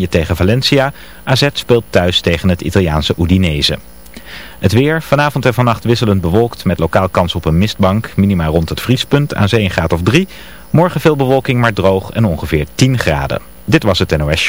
Spanje tegen Valencia. AZ speelt thuis tegen het Italiaanse Udinese. Het weer, vanavond en vannacht wisselend bewolkt met lokaal kans op een mistbank. Minima rond het vriespunt, aan zee graad of 3. Morgen veel bewolking, maar droog en ongeveer 10 graden. Dit was het NOS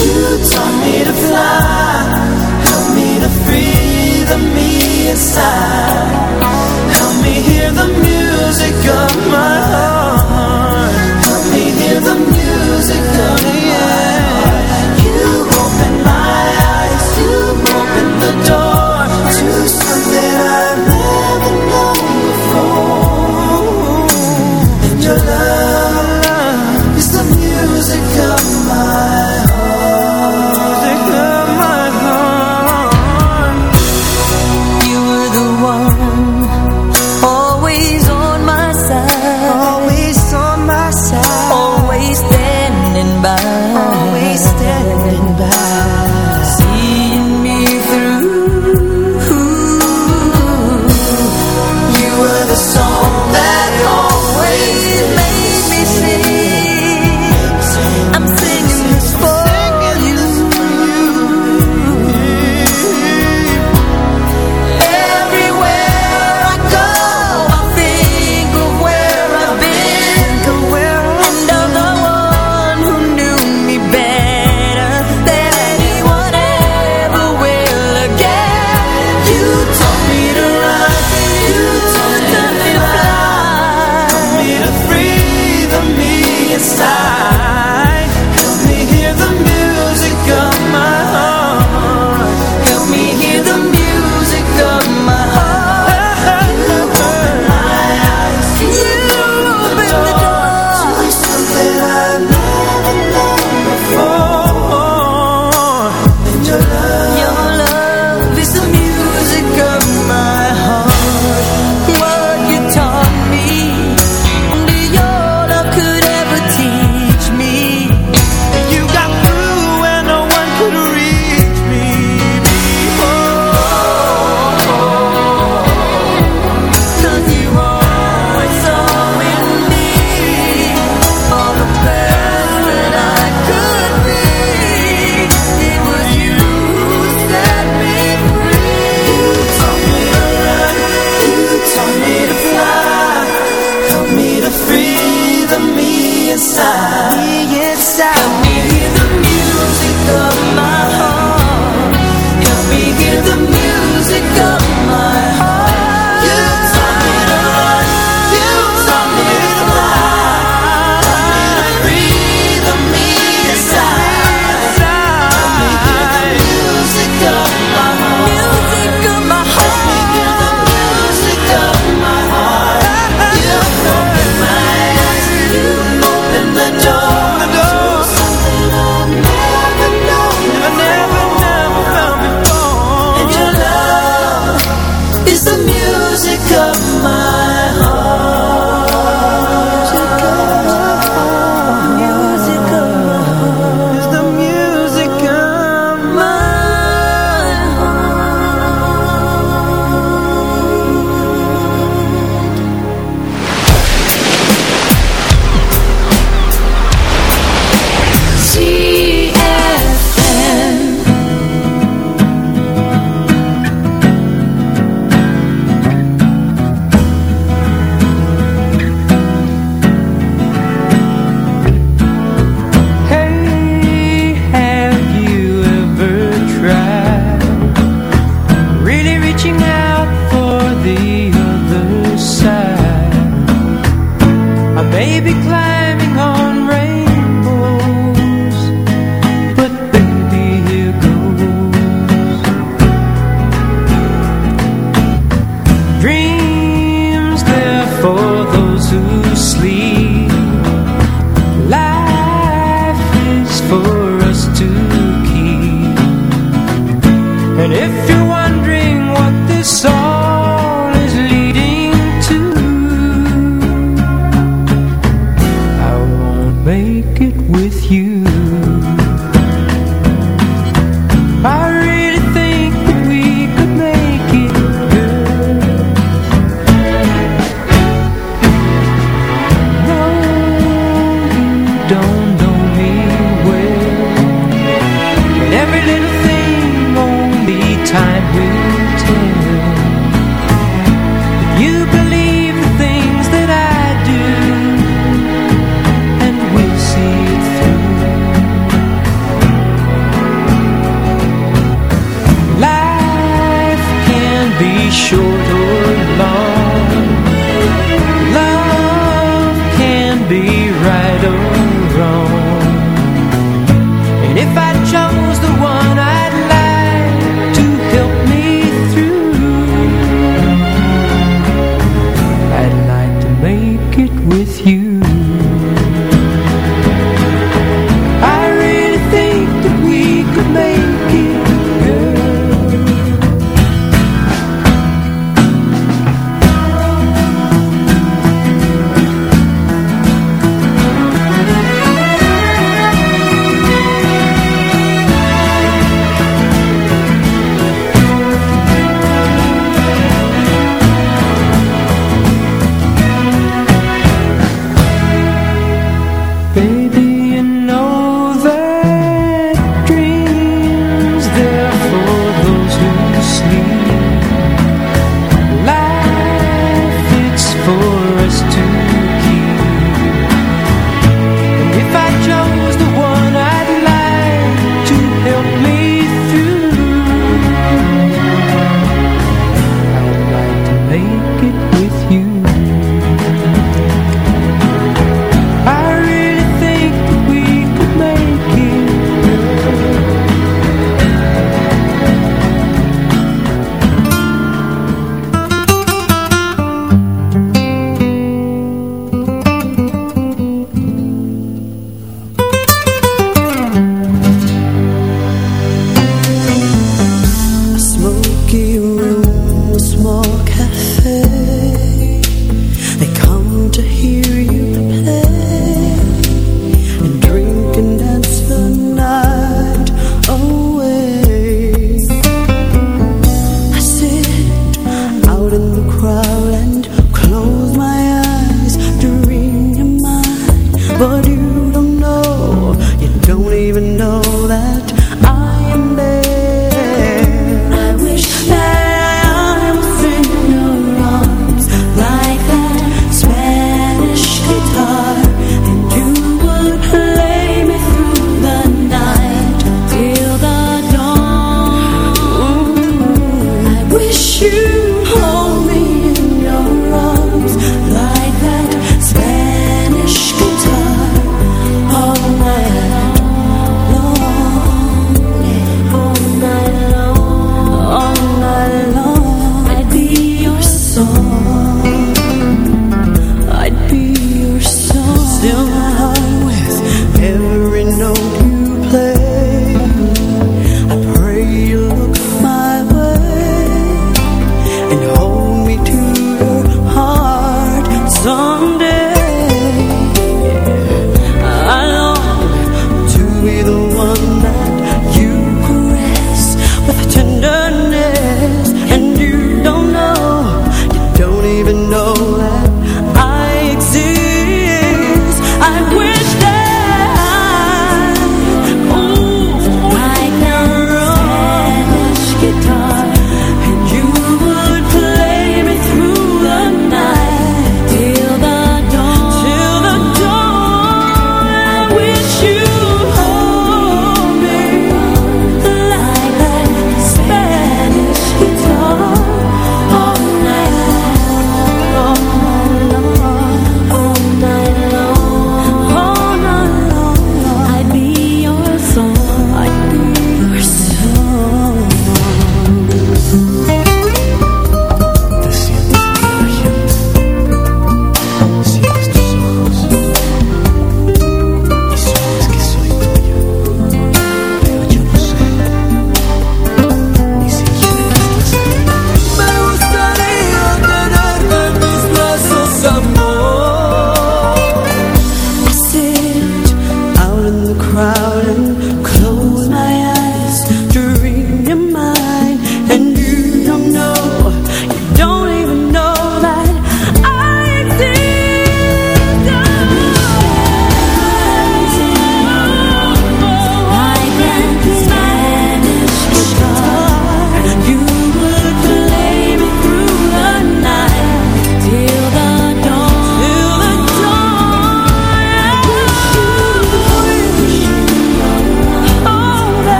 I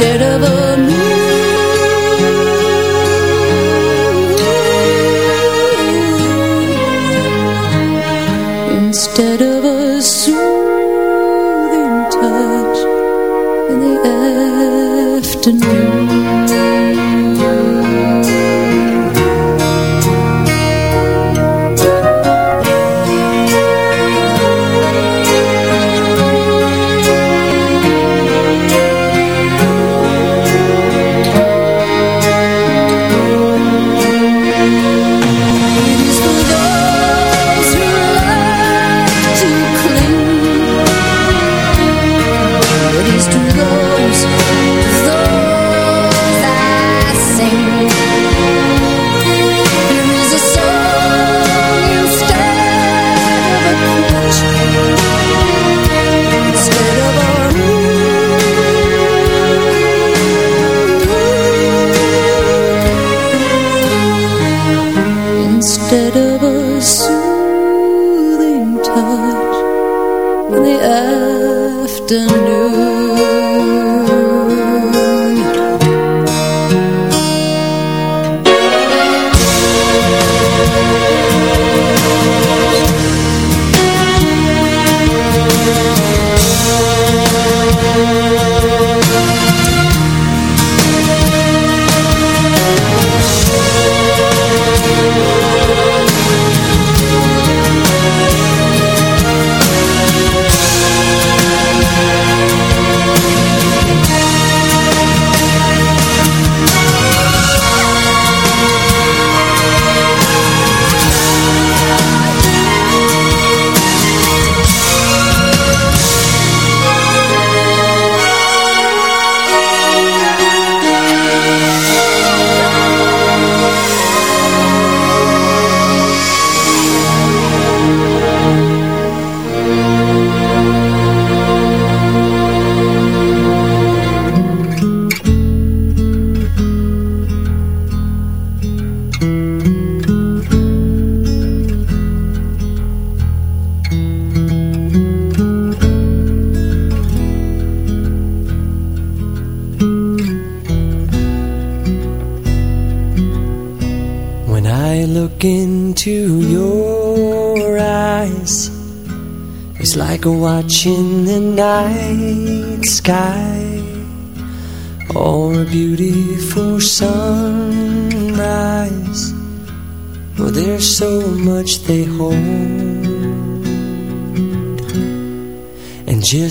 instead of a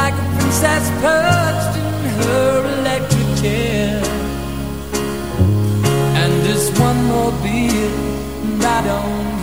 like a princess perched in her electric chair. And this one more beer, and I don't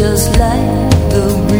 just like the breeze.